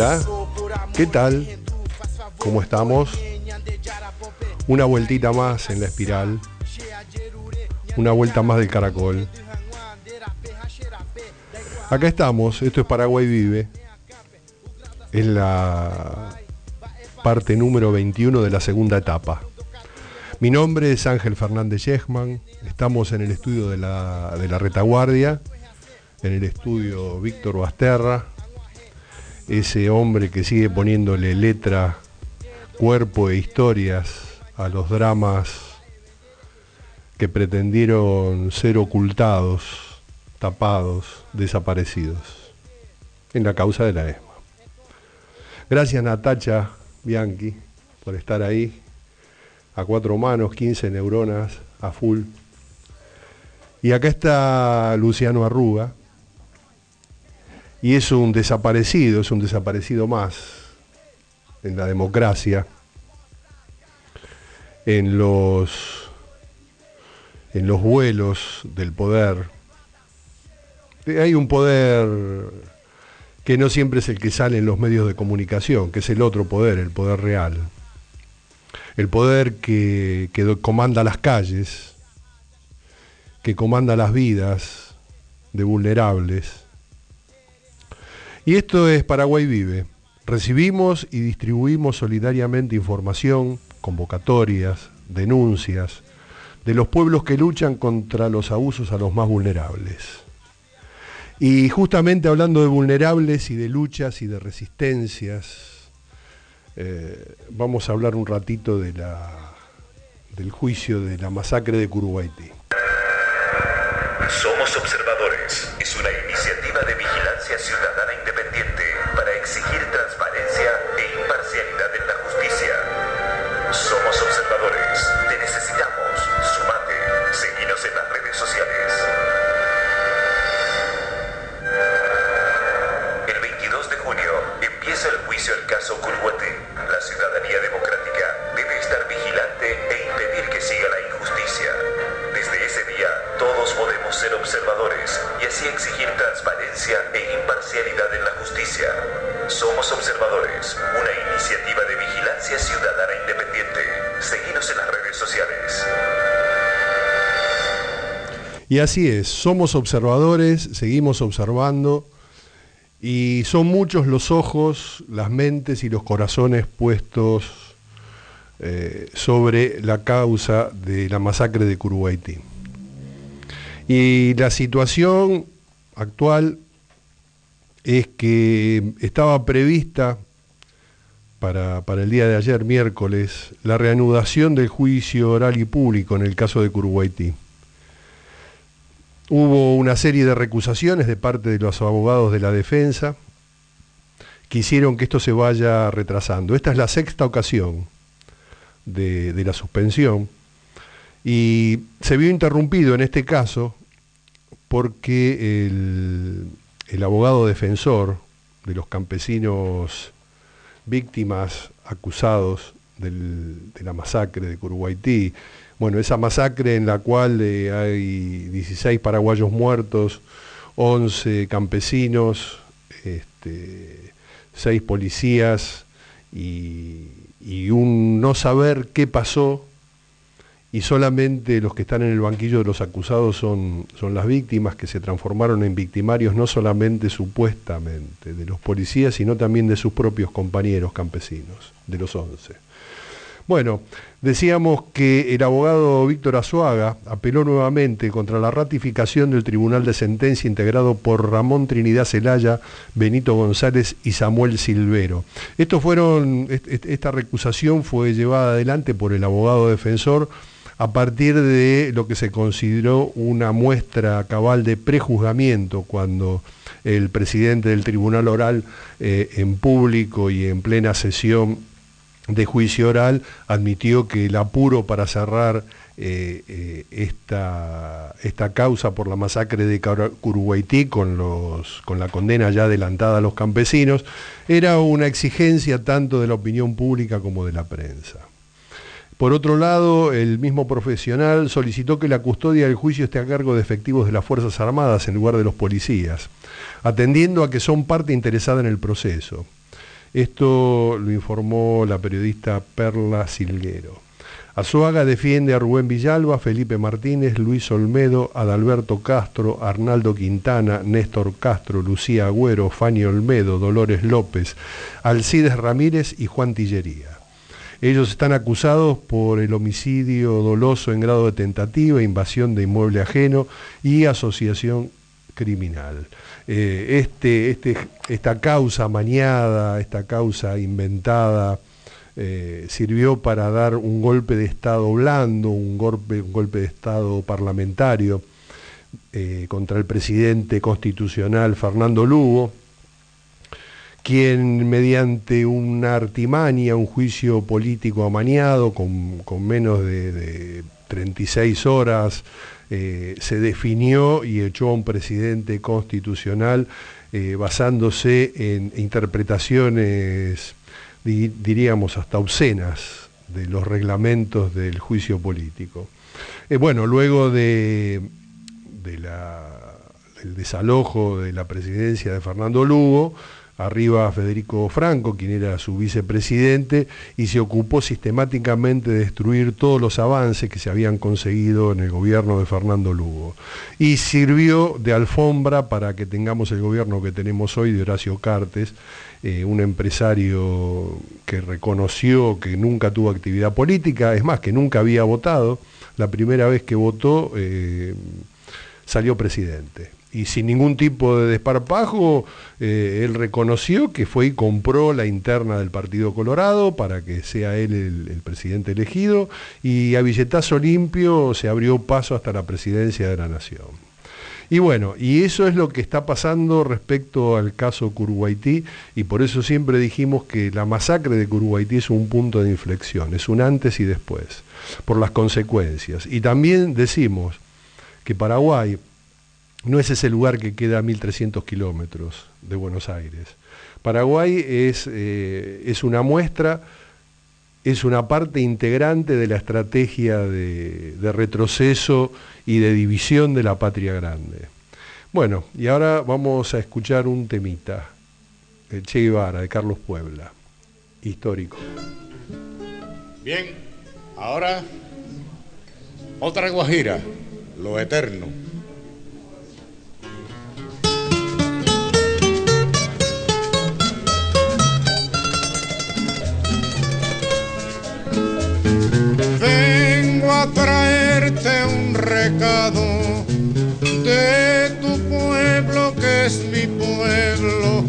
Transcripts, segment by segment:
Hola, ¿qué tal? ¿Cómo estamos? Una vueltita más en la espiral. Una vuelta más del caracol. Acá estamos, esto es Paraguay Vive. Es la parte número 21 de la segunda etapa. Mi nombre es Ángel Fernández Yechman. Estamos en el estudio de la, de la retaguardia, en el estudio Víctor Basterra, ese hombre que sigue poniéndole letra, cuerpo e historias a los dramas que pretendieron ser ocultados, tapados, desaparecidos en la causa de la ESMA. Gracias Natacha Bianchi por estar ahí, a cuatro manos, 15 neuronas a full. Y acá está Luciano Arruga, y es un desaparecido, es un desaparecido más en la democracia, en los, en los vuelos del poder. Hay un poder que no siempre es el que sale en los medios de comunicación, que es el otro poder, el poder real. El poder que, que comanda las calles, que comanda las vidas de vulnerables y esto es Paraguay Vive. Recibimos y distribuimos solidariamente información, convocatorias, denuncias de los pueblos que luchan contra los abusos a los más vulnerables. Y justamente hablando de vulnerables y de luchas y de resistencias, eh, vamos a hablar un ratito del juicio de la masacre de Curuguaití. Somos observadores. Es una iniciativa de vigilancia ciudadana independiente para exigir en la justicia. Somos Observadores, una iniciativa de vigilancia ciudadana independiente. Seguinos en las redes sociales. Y así es, somos observadores, seguimos observando y son muchos los ojos, las mentes y los corazones puestos eh, sobre la causa de la masacre de Curuguaití. Y la situación actual es que estaba prevista para, para, el día de ayer, miércoles, la reanudación del juicio oral y público en el caso de Curuguaití. Hubo una serie de recusaciones de parte de los abogados de la defensa que hicieron que esto se vaya retrasando. Esta es la sexta ocasión de, de la suspensión y se vio interrumpido en este caso porque el, el abogado defensor de los campesinos víctimas acusados de la masacre de Curuguaití, bueno, esa masacre en la cual eh, hay 16 paraguayos muertos, 11 campesinos, este, 6 policías y, y un no saber qué pasó y solamente los que están en el banquillo de los acusados son, son las víctimas que se transformaron en victimarios no solamente supuestamente de los policías, sino también de sus propios compañeros campesinos, de los 11. Bueno, decíamos que el abogado Víctor Azuaga apeló nuevamente contra la ratificación del Tribunal de Sentencia integrado por Ramón Trinidad Celaya, Benito González y Samuel Silvero. Fueron, esta recusación fue llevada adelante por el abogado defensor a partir de lo que se consideró una muestra cabal de prejuzgamiento cuando el presidente del Tribunal Oral eh, en público y en plena sesión de juicio oral admitió que el apuro para cerrar eh, eh, esta, causa por la masacre de Curuguaití con la condena ya adelantada a los campesinos era una exigencia tanto de la opinión pública como de la prensa. Por otro lado, el mismo profesional solicitó que la custodia del juicio esté a cargo de efectivos de las Fuerzas Armadas en lugar de los policías, atendiendo a que son parte interesada en el proceso. Esto lo informó la periodista Perla Silguero. Azuaga defiende a Rubén Villalba, Felipe Martínez, Luis Olmedo, Adalberto Castro, Arnaldo Quintana, Néstor Castro, Lucía Agüero, Fanny Olmedo, Dolores López, Alcides Ramírez y Juan Tillería. Ellos están acusados por el homicidio doloso en grado de tentativa, invasión de inmueble ajeno y asociación criminal. Eh, este, este, esta causa maniada, esta causa inventada, eh, sirvió para dar un golpe de Estado blando, un golpe, un golpe de Estado parlamentario eh, contra el presidente constitucional Fernando Lugo, quien mediante una artimaña, un juicio político amañado, con, menos de, 36 horas, eh, se definió y echó a un presidente constitucional basándose en interpretaciones diríamos hasta obscenas de los reglamentos del juicio político. Eh, bueno, luego de, del desalojo de la presidencia de Fernando Lugo, arriba Federico Franco, quien era su vicepresidente, y se ocupó sistemáticamente de destruir todos los avances que se habían conseguido en el gobierno de Fernando Lugo. Y sirvió de alfombra para que tengamos el gobierno que tenemos hoy de Horacio Cartes, eh, un empresario que reconoció que nunca tuvo actividad política, es más, que nunca había votado, la primera vez que votó eh, salió presidente. Y sin ningún tipo de desparpajo, eh, él reconoció que fue y compró la interna del Partido Colorado para que sea él el, presidente elegido y a billetazo limpio se abrió paso hasta la presidencia de la Nación. Y bueno, y eso es lo que está pasando respecto al caso Curuguaití, y por eso siempre dijimos que la masacre de Curuguaití es un punto de inflexión, es un antes y después, por las consecuencias. Y también decimos que Paraguay no es ese lugar que queda a 1.300 kilómetros de Buenos Aires. Paraguay es, eh, es una muestra es una parte integrante de la estrategia de, de, retroceso y de división de la patria grande. Bueno, y ahora vamos a escuchar un temita, el Che Guevara, de Carlos Puebla, histórico. Bien, ahora otra guajira, lo eterno. A traerte un recado de tu pueblo que es mi pueblo.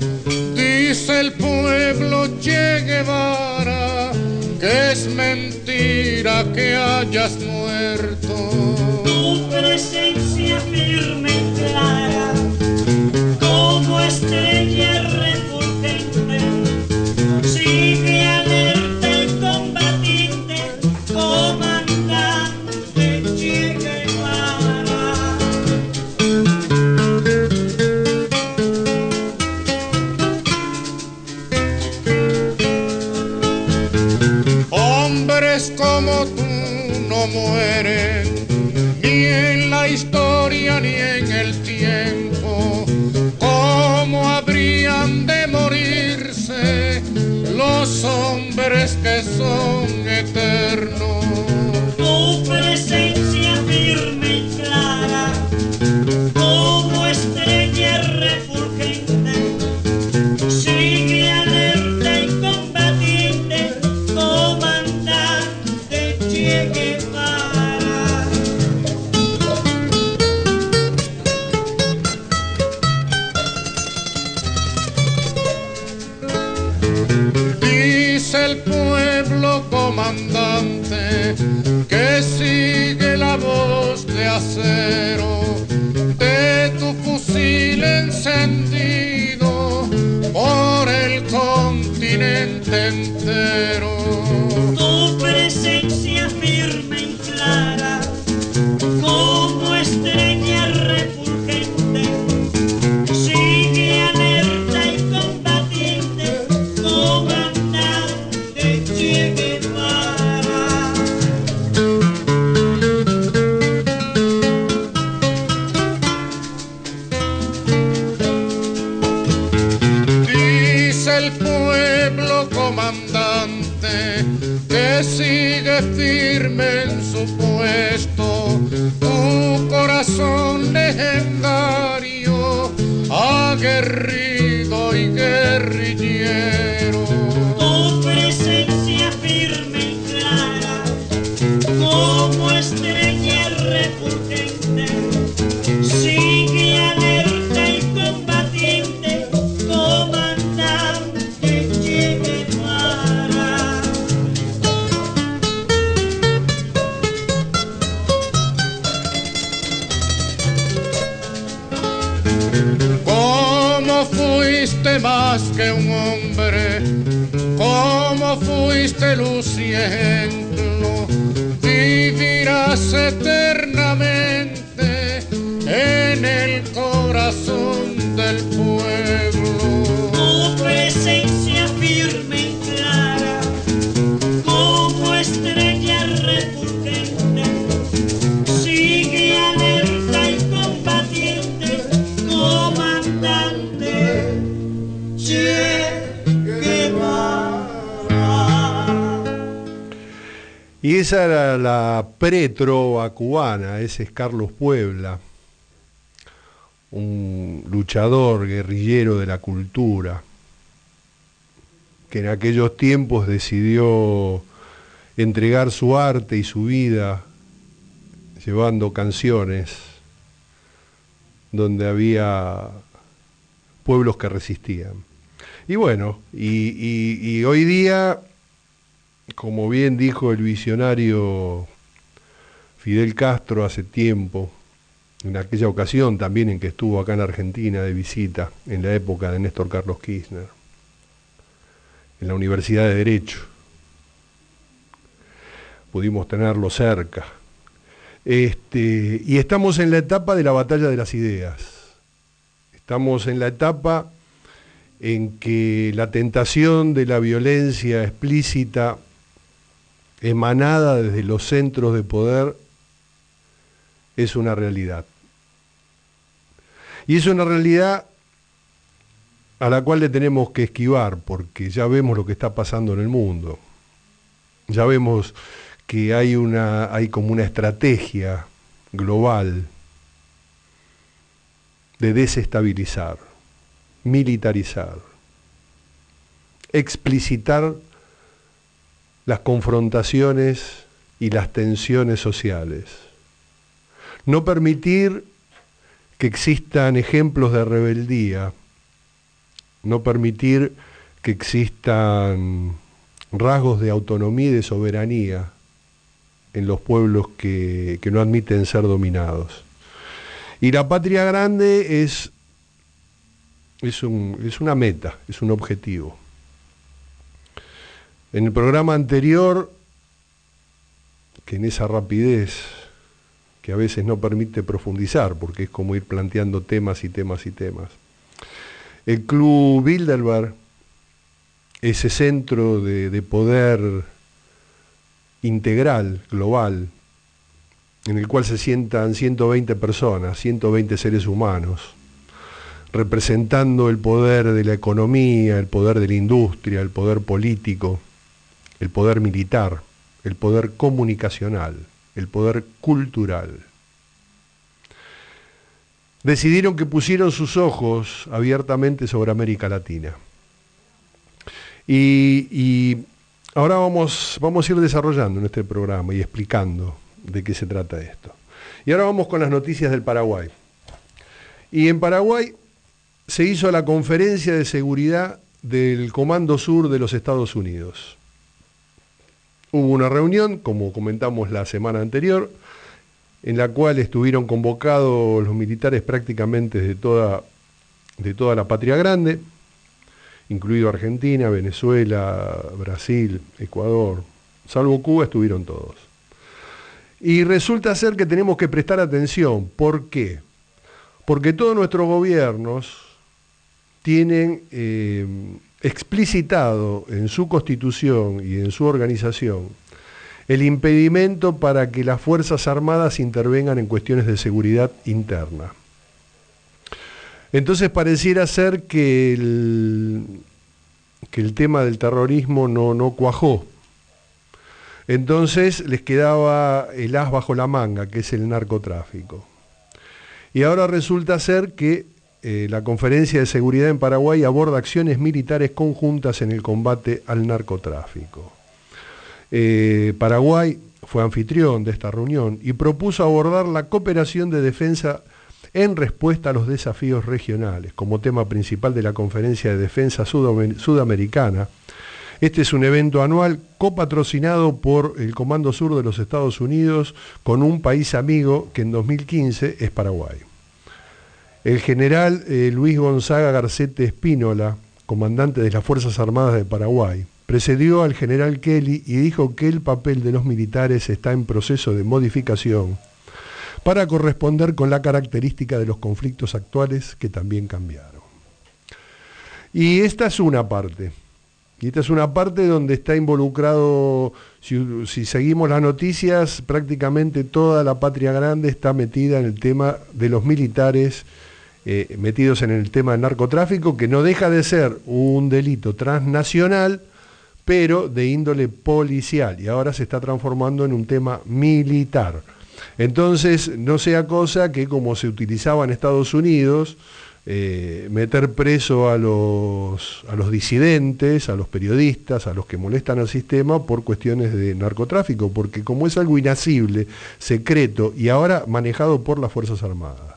Dice el pueblo Che Guevara que es mentira que hayas muerto. Tu presencia firme clara, como estrella refulgente, ni en la historia ni en el tiempo. ¿Cómo habrían de morirse los hombres que son eternos? Del pueblo. Tu presencia firme y clara, como estrella refulgente, sigue alerta y combatiente, comandante Che Guevara. Y esa era la pretrova cubana, ese es Carlos Puebla, un luchador, guerrillero de la cultura, que en aquellos tiempos decidió entregar su arte y su vida llevando canciones donde había pueblos que resistían. Y bueno, y, y- hoy día como bien dijo el visionario Fidel Castro hace tiempo, en aquella ocasión también en que estuvo acá en Argentina de visita, en la época de Néstor Carlos Kirchner, en la Universidad de Derecho. Pudimos tenerlo cerca. Este, y estamos en la etapa de la batalla de las ideas. Estamos en la etapa en que la tentación de la violencia explícita emanada desde los centros de poder es una realidad. Y es una realidad a la cual le tenemos que esquivar, porque ya vemos lo que está pasando en el mundo. Ya vemos que hay, una, hay como una estrategia global de desestabilizar, militarizar, explicitar las confrontaciones y las tensiones sociales. No permitir que existan ejemplos de rebeldía, no permitir que existan rasgos de autonomía y de soberanía en los pueblos que, que no admiten ser dominados. Y la patria grande es, es, un- es una meta, es un objetivo. En el programa anterior, que en esa rapidez que a veces no permite profundizar, porque es como ir planteando temas y temas y temas, el Club Bilderberg, ese centro de, de poder integral, global, en el cual se sientan 120 personas, 120 seres humanos, representando el poder de la economía, el poder de la industria, el poder político, el poder militar, el poder comunicacional, el poder cultural. Decidieron que pusieron sus ojos abiertamente sobre América Latina. Y, ahora vamos, vamos a ir desarrollando en este programa y explicando de qué se trata esto. Y ahora vamos con las noticias del Paraguay. Y en Paraguay se hizo la conferencia de seguridad del Comando Sur de los Estados Unidos. Hubo una reunión, como comentamos la semana anterior, en la cual estuvieron convocados los militares prácticamente de toda, de toda la patria grande, incluido Argentina, Venezuela, Brasil, Ecuador, salvo Cuba, estuvieron todos. Y resulta ser que tenemos que prestar atención. ¿Por qué? Porque todos nuestros gobiernos tienen eh, explicitado en su constitución y en su organización el impedimento para que las Fuerzas Armadas intervengan en cuestiones de seguridad interna. Entonces pareciera ser que el, que el tema del terrorismo no, no cuajó. Entonces les quedaba el as bajo la manga, que es el narcotráfico. Y ahora resulta ser que eh, la Conferencia de Seguridad en Paraguay aborda acciones militares conjuntas en el combate al narcotráfico. Eh, Paraguay fue anfitrión de esta reunión y propuso abordar la cooperación de defensa en respuesta a los desafíos regionales, como tema principal de la Conferencia de Defensa Sudamericana. Este es un evento anual copatrocinado por el Comando Sur de los Estados Unidos con un país amigo que en 2015 es Paraguay. El general eh, Luis Gonzaga Garcete Espínola, comandante de las Fuerzas Armadas de Paraguay, precedió al general Kelly y dijo que el papel de los militares está en proceso de modificación para corresponder con la característica de los conflictos actuales que también cambiaron. Y esta es una parte. Y esta es una parte donde está involucrado, si, seguimos las noticias, prácticamente toda la patria grande está metida en el tema de los militares eh, metidos en el tema del narcotráfico, que no deja de ser un delito transnacional, pero de índole policial, y ahora se está transformando en un tema militar. Entonces, no sea cosa que como se utilizaba en Estados Unidos, eh, meter preso a los, a los disidentes, a los periodistas, a los que molestan al sistema por cuestiones de narcotráfico, porque como es algo inacible, secreto y ahora manejado por las Fuerzas Armadas.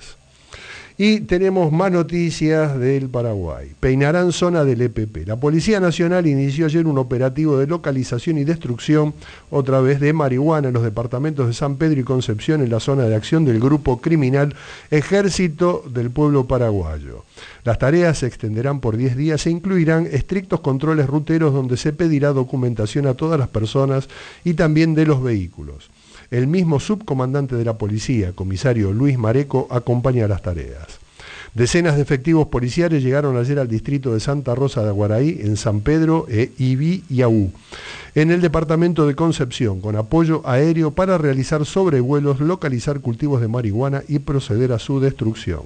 Y tenemos más noticias del Paraguay. Peinarán zona del EPP. La Policía Nacional inició ayer un operativo de localización y destrucción, otra vez de marihuana, en los departamentos de San Pedro y Concepción, en la zona de acción del grupo criminal Ejército del Pueblo Paraguayo. Las tareas se extenderán por 10 días e incluirán estrictos controles ruteros donde se pedirá documentación a todas las personas y también de los vehículos. El mismo subcomandante de la policía, comisario Luis Mareco, acompaña las tareas. Decenas de efectivos policiales llegaron ayer al distrito de Santa Rosa de Aguaraí, en San Pedro e Ibi y Aú, en el departamento de Concepción, con apoyo aéreo para realizar sobrevuelos, localizar cultivos de marihuana y proceder a su destrucción.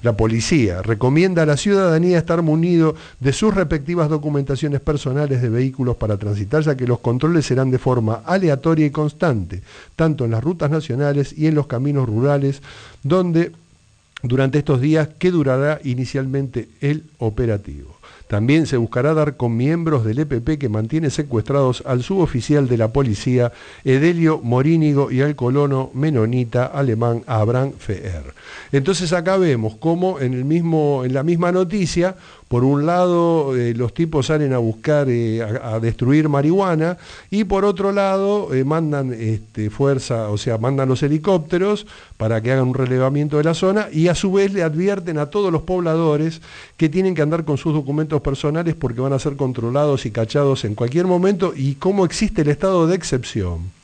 La policía recomienda a la ciudadanía estar munido de sus respectivas documentaciones personales de vehículos para transitar, ya que los controles serán de forma aleatoria y constante, tanto en las rutas nacionales y en los caminos rurales, donde durante estos días que durará inicialmente el operativo. También se buscará dar con miembros del EPP que mantiene secuestrados al suboficial de la policía Edelio Morínigo y al colono menonita alemán Abraham Feer. Entonces acá vemos cómo en, el mismo, en la misma noticia por un lado eh, los tipos salen a buscar, eh, a, destruir marihuana y por otro lado eh, mandan este, fuerza, o sea, mandan los helicópteros para que hagan un relevamiento de la zona y a su vez le advierten a todos los pobladores que tienen que andar con sus documentos personales porque van a ser controlados y cachados en cualquier momento y cómo existe el estado de excepción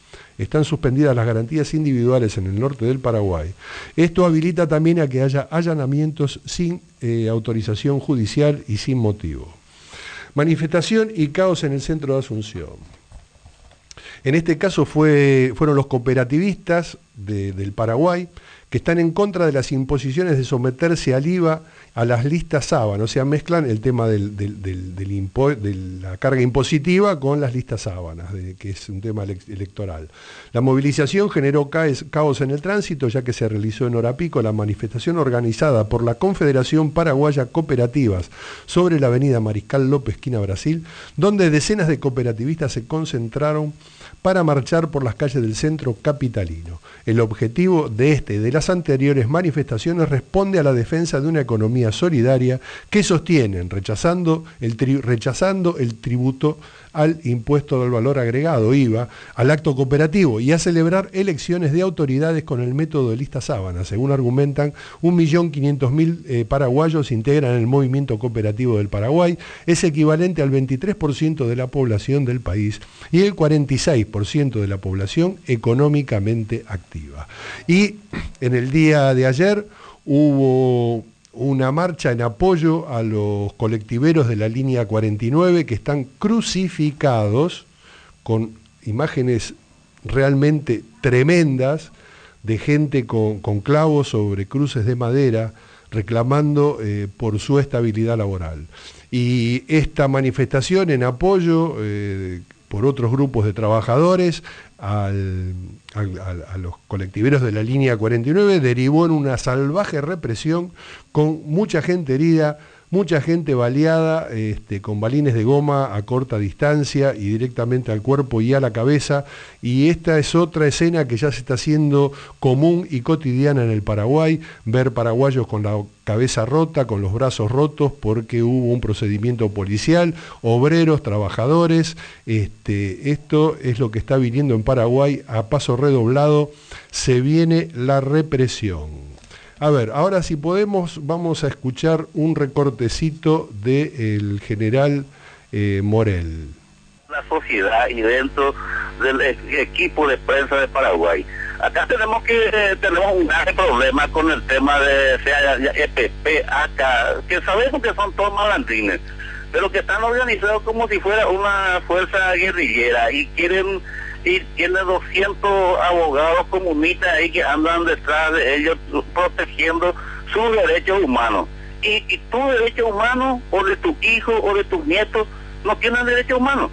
están suspendidas las garantías individuales en el norte del Paraguay. Esto habilita también a que haya allanamientos sin eh, autorización judicial y sin motivo. Manifestación y caos en el centro de Asunción. En este caso fueron los cooperativistas del Paraguay que están en contra de las imposiciones de someterse al IVA a las listas sábanas, o sea, mezclan el tema de la carga impositiva con las listas sábanas, que es un tema electoral. La movilización generó caos en el tránsito, ya que se realizó en hora pico la manifestación organizada por la Confederación Paraguaya Cooperativas sobre la avenida Mariscal López, esquina Brasil, donde decenas de cooperativistas se concentraron para marchar por las calles del centro capitalino. El objetivo de este y de las anteriores manifestaciones responde a la defensa de una economía solidaria que sostienen, rechazando el, rechazando el tributo al impuesto del valor agregado, IVA, al acto cooperativo y a celebrar elecciones de autoridades con el método de lista sábana. Según argumentan, 1.500.000 eh, paraguayos integran el movimiento cooperativo del Paraguay, es equivalente al 23% de la población del país y el 46% de la población económicamente activa. Y en el día de ayer hubo una marcha en apoyo a los colectiveros de la línea 49 que están crucificados con imágenes realmente tremendas de gente con, clavos sobre cruces de madera reclamando eh, por su estabilidad laboral. Y esta manifestación en apoyo eh, por otros grupos de trabajadores a los colectiveros de la línea 49 derivó en una salvaje represión con mucha gente herida, mucha gente baleada este, con balines de goma a corta distancia y directamente al cuerpo y a la cabeza. Y esta es otra escena que ya se está haciendo común y cotidiana en el Paraguay, ver paraguayos con la cabeza rota, con los brazos rotos porque hubo un procedimiento policial, obreros, trabajadores. Este, esto es lo que está viniendo en Paraguay a paso redoblado. Se viene la represión. A ver, ahora si podemos, vamos a escuchar un recortecito del general eh, Morel. La sociedad y dentro del e-, equipo de prensa de Paraguay. Acá tenemos que eh, tenemos un gran problema con el tema de sea EPP, ACA, que sabemos que son todos malandrines, pero que están organizados como si fuera una fuerza guerrillera y quieren y tiene 200 abogados comunistas ahí que andan detrás de ellos protegiendo sus derechos humanos. Y, y tu derecho humano o de tu hijo o de tus nietos no tienen derechos humanos.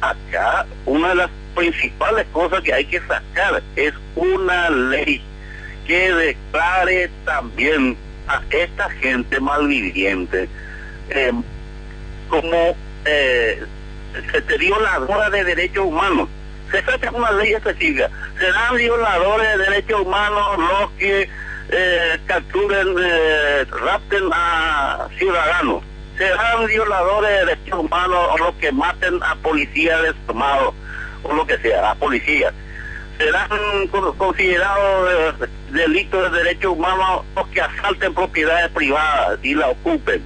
Acá una de las principales cosas que hay que sacar es una ley que declare también a esta gente malviviente eh, como eh, se violadora de derechos humanos se trata de una ley específica. Serán violadores de derechos humanos los que eh, capturen, eh, rapten a ciudadanos. Serán violadores de derechos humanos los que maten a policías desarmados o lo que sea, a policías. Serán considerados delitos de derechos humanos los que asalten propiedades privadas y la ocupen.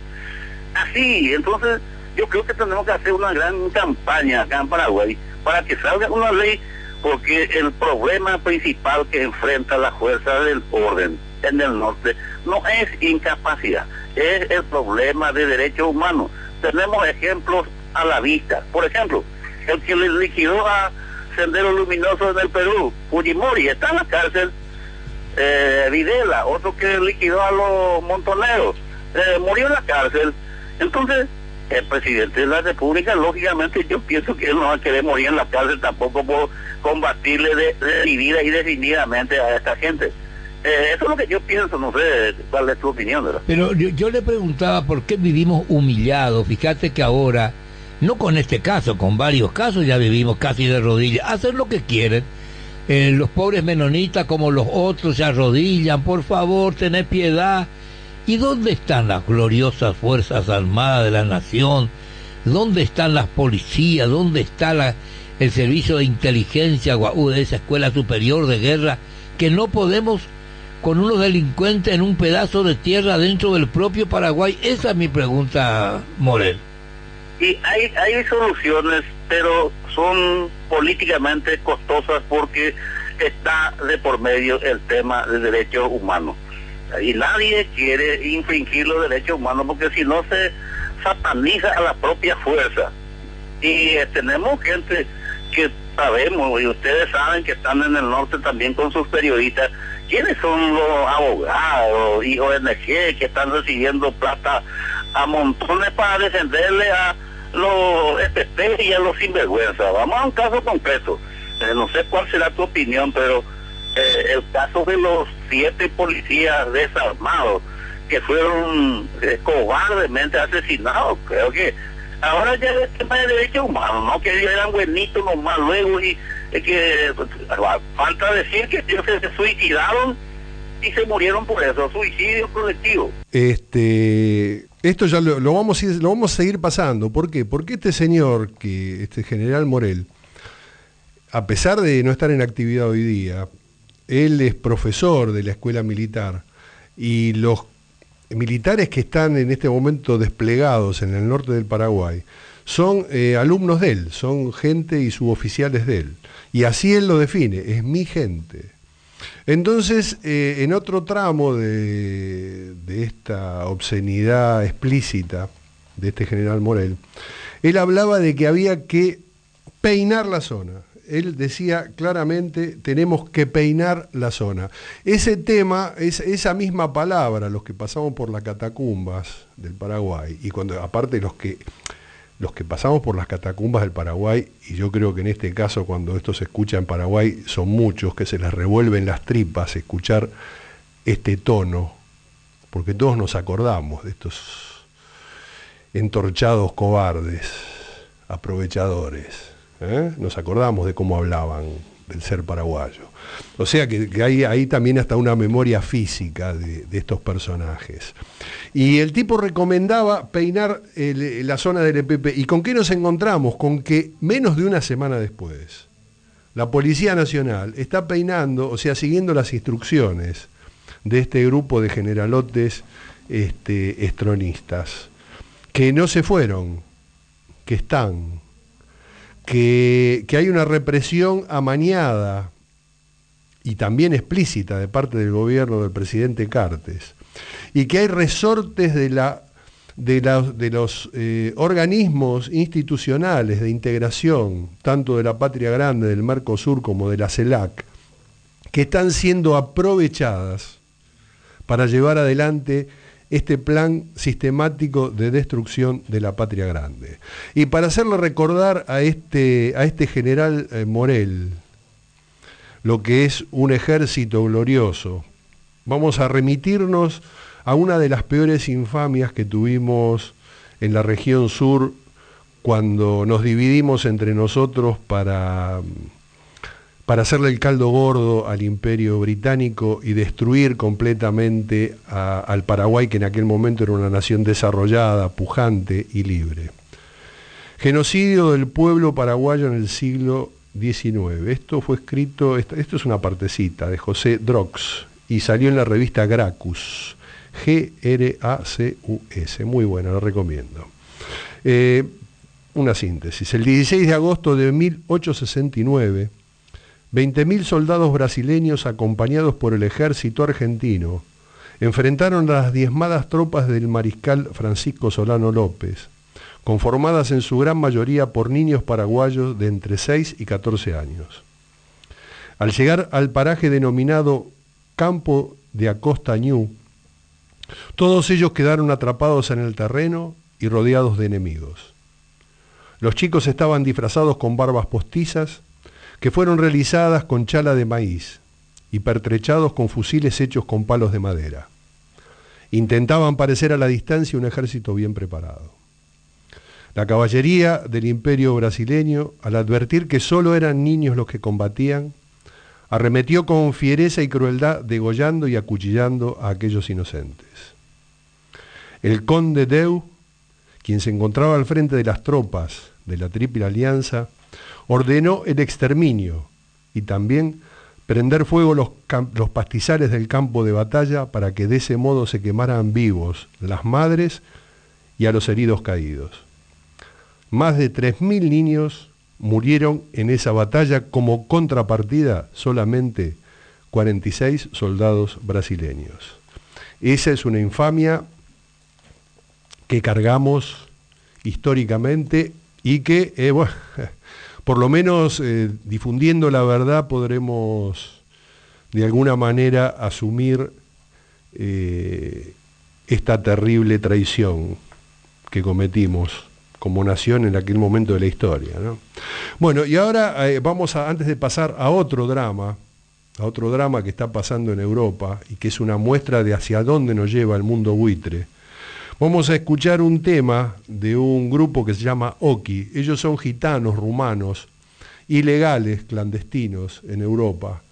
Así, entonces yo creo que tenemos que hacer una gran campaña acá en Paraguay para que salga una ley, porque el problema principal que enfrenta la fuerza del orden en el norte no es incapacidad, es el problema de derechos humanos. Tenemos ejemplos a la vista. Por ejemplo, el que le liquidó a Sendero Luminoso en el Perú, Fujimori, está en la cárcel. Eh, Videla, otro que liquidó a los montoneros, eh, murió en la cárcel. Entonces, el presidente de la República, lógicamente yo pienso que él no va a querer morir en la cárcel tampoco por combatirle de, decidida y definidamente a esta gente. Eh, eso es lo que yo pienso, no sé cuál es tu opinión. ¿verdad? Pero yo, le preguntaba por qué vivimos humillados. Fíjate que ahora, no con este caso, con varios casos ya vivimos casi de rodillas. Hacen lo que quieren. Eh, los pobres menonitas como los otros se arrodillan. Por favor, tened piedad ¿Y dónde están las gloriosas Fuerzas Armadas de la Nación? ¿Dónde están las policías? ¿Dónde está el servicio de inteligencia de esa escuela superior de guerra? Que no podemos con unos delincuentes en un pedazo de tierra dentro del propio Paraguay. Esa es mi pregunta, Morel. Y hay soluciones, pero son políticamente costosas porque está de por medio el tema de derechos humanos y nadie quiere infringir los derechos humanos porque si no se sataniza a la propia fuerza. Y eh, tenemos gente que sabemos, y ustedes saben que están en el norte también con sus periodistas, quiénes son los abogados y ONG que están recibiendo plata a montones para defenderle a los FP y a los sinvergüenza. Vamos a un caso concreto. Eh, no sé cuál será tu opinión, pero eh, el caso de los siete policías desarmados que fueron eh, cobardemente asesinados, creo que ahora ya es tema de derechos humanos, no que ellos eran buenitos nomás luego y que falta decir que ellos se suicidaron y se murieron por eso, suicidio colectivo. Este, esto ya lo, vamos a lo vamos a seguir pasando, ¿por qué? Porque este señor, que este general Morel, a pesar de no estar en actividad hoy día, él es profesor de la escuela militar y los militares que están en este momento desplegados en el norte del Paraguay son eh, alumnos de él, son gente y suboficiales de él. Y así él lo define, es mi gente. Entonces, eh, en otro tramo de, de esta obscenidad explícita de este general Morel, él hablaba de que había que peinar la zona, él decía claramente, tenemos que peinar la zona. Ese tema, es, esa misma palabra, los que pasamos por las catacumbas del Paraguay, y cuando aparte los que los que pasamos por las catacumbas del Paraguay, y yo creo que en este caso cuando esto se escucha en Paraguay son muchos que se les revuelven las tripas escuchar este tono, porque todos nos acordamos de estos entorchados cobardes, aprovechadores. ¿Eh? Nos acordamos de cómo hablaban del ser paraguayo. O sea que, hay ahí también hasta una memoria física de, estos personajes. Y el tipo recomendaba peinar la zona del EPP. ¿Y con qué nos encontramos? Con que menos de una semana después, la Policía Nacional está peinando, o sea, siguiendo las instrucciones de este grupo de generalotes este, estronistas, que no se fueron, que están, que, hay una represión amañada y también explícita de parte del gobierno del presidente Cartes, y que hay resortes de, la, de, los eh, organismos institucionales de integración, tanto de la Patria Grande, del Mercosur como de la CELAC, que están siendo aprovechadas para llevar adelante este plan sistemático de destrucción de la patria grande. Y para hacerle recordar a este, a este general eh, Morel lo que es un ejército glorioso, vamos a remitirnos a una de las peores infamias que tuvimos en la región sur cuando nos dividimos entre nosotros para para hacerle el caldo gordo al imperio británico y destruir completamente al Paraguay, que en aquel momento era una nación desarrollada, pujante y libre. Genocidio del pueblo paraguayo en el siglo XIX. Esto fue escrito, esto, es una partecita de José Drox y salió en la revista Gracus. G-R-A-C-U-S. Muy buena, lo recomiendo. Eh, una síntesis. El 16 de agosto de 1869, 20.000 soldados brasileños acompañados por el ejército argentino enfrentaron las diezmadas tropas del mariscal Francisco Solano López, conformadas en su gran mayoría por niños paraguayos de entre 6 y 14 años. Al llegar al paraje denominado Campo de Acosta Ñu, todos ellos quedaron atrapados en el terreno y rodeados de enemigos. Los chicos estaban disfrazados con barbas postizas que fueron realizadas con chala de maíz y pertrechados con fusiles hechos con palos de madera. Intentaban parecer a la distancia un ejército bien preparado. La caballería del imperio brasileño, al advertir que solo eran niños los que combatían, arremetió con fiereza y crueldad degollando y acuchillando a aquellos inocentes. El conde Deu, quien se encontraba al frente de las tropas de la Triple Alianza, ordenó el exterminio y también prender fuego los, pastizales del campo de batalla para que de ese modo se quemaran vivos las madres y a los heridos caídos. Más de 3.000 niños murieron en esa batalla como contrapartida solamente 46 soldados brasileños. Esa es una infamia que cargamos históricamente y que, eh, bueno, por lo menos eh, difundiendo la verdad podremos de alguna manera asumir eh, esta terrible traición que cometimos como nación en aquel momento de la historia. Bueno, y ahora eh, vamos a, antes de pasar a otro drama, a otro drama que está pasando en Europa y que es una muestra de hacia dónde nos lleva el mundo buitre, Vamos a escuchar un tema de un grupo que se llama Oki. Ellos son gitanos rumanos, ilegales, clandestinos en Europa.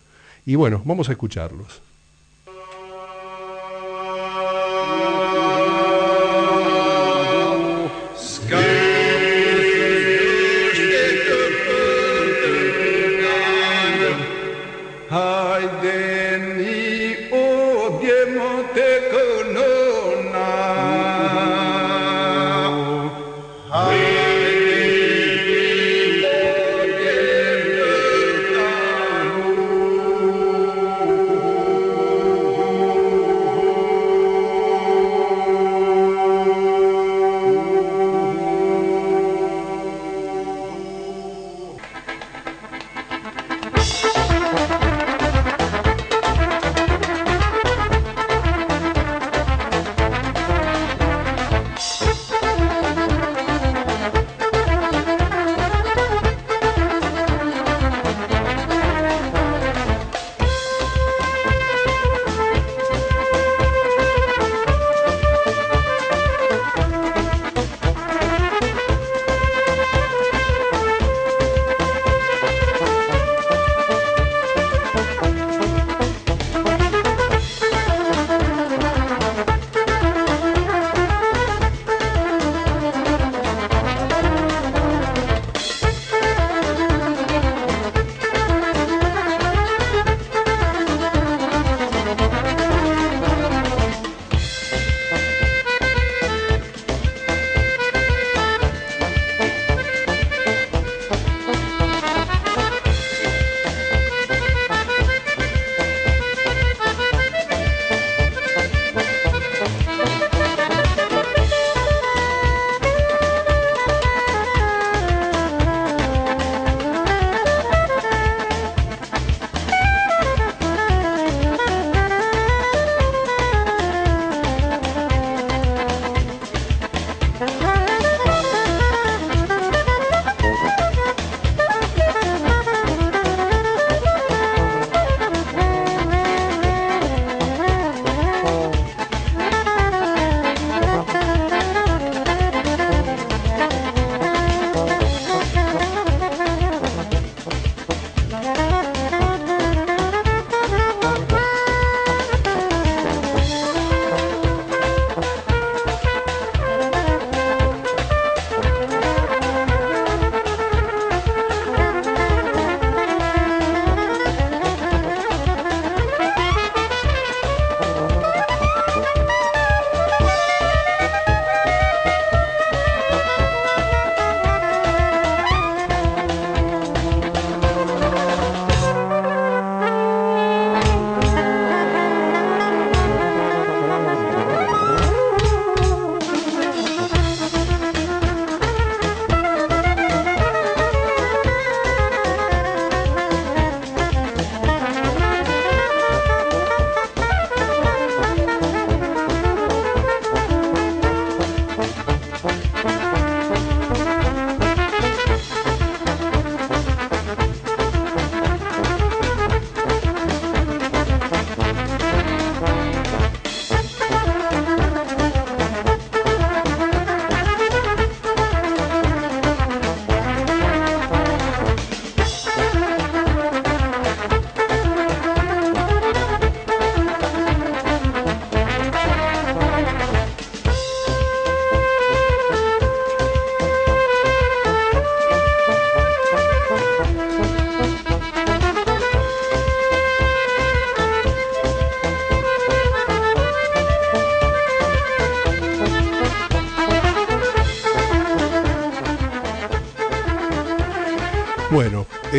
Y bueno, vamos a escucharlos.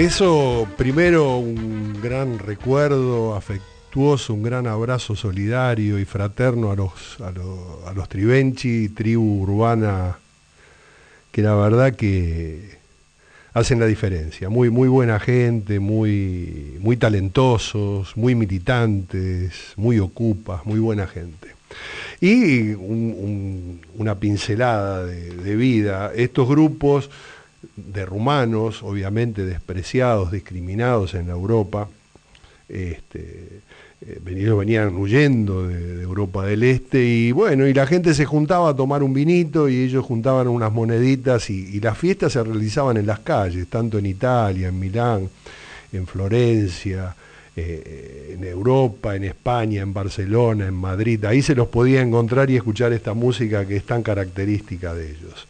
Eso primero un gran recuerdo afectuoso, un gran abrazo solidario y fraterno a los, a tribu urbana, que la verdad que hacen la diferencia. Muy, muy buena gente, muy, muy talentosos, muy militantes, muy ocupas, muy buena gente. Y un- un- una pincelada de vida. Estos grupos de rumanos, obviamente despreciados, discriminados en Europa, este, eh, venían huyendo de, Europa del Este y bueno, y la gente se juntaba a tomar un vinito y ellos juntaban unas moneditas y, las fiestas se realizaban en las calles, tanto en Italia, en Milán, en Florencia, eh, en Europa, en España, en Barcelona, en Madrid. Ahí se los podía encontrar y escuchar esta música que es tan característica de ellos.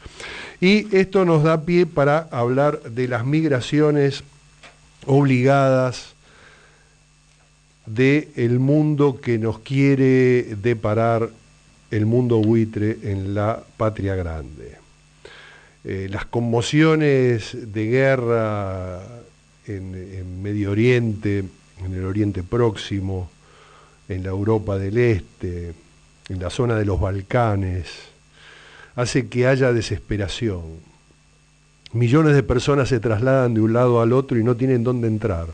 Y esto nos da pie para hablar de las migraciones obligadas del mundo que nos quiere deparar el mundo buitre en la patria grande. Eh, las conmociones de guerra en, en Medio Oriente, en el Oriente Próximo, en la Europa del Este, en la zona de los Balcanes, hace que haya desesperación. Millones de personas se trasladan de un lado al otro y no tienen dónde entrar.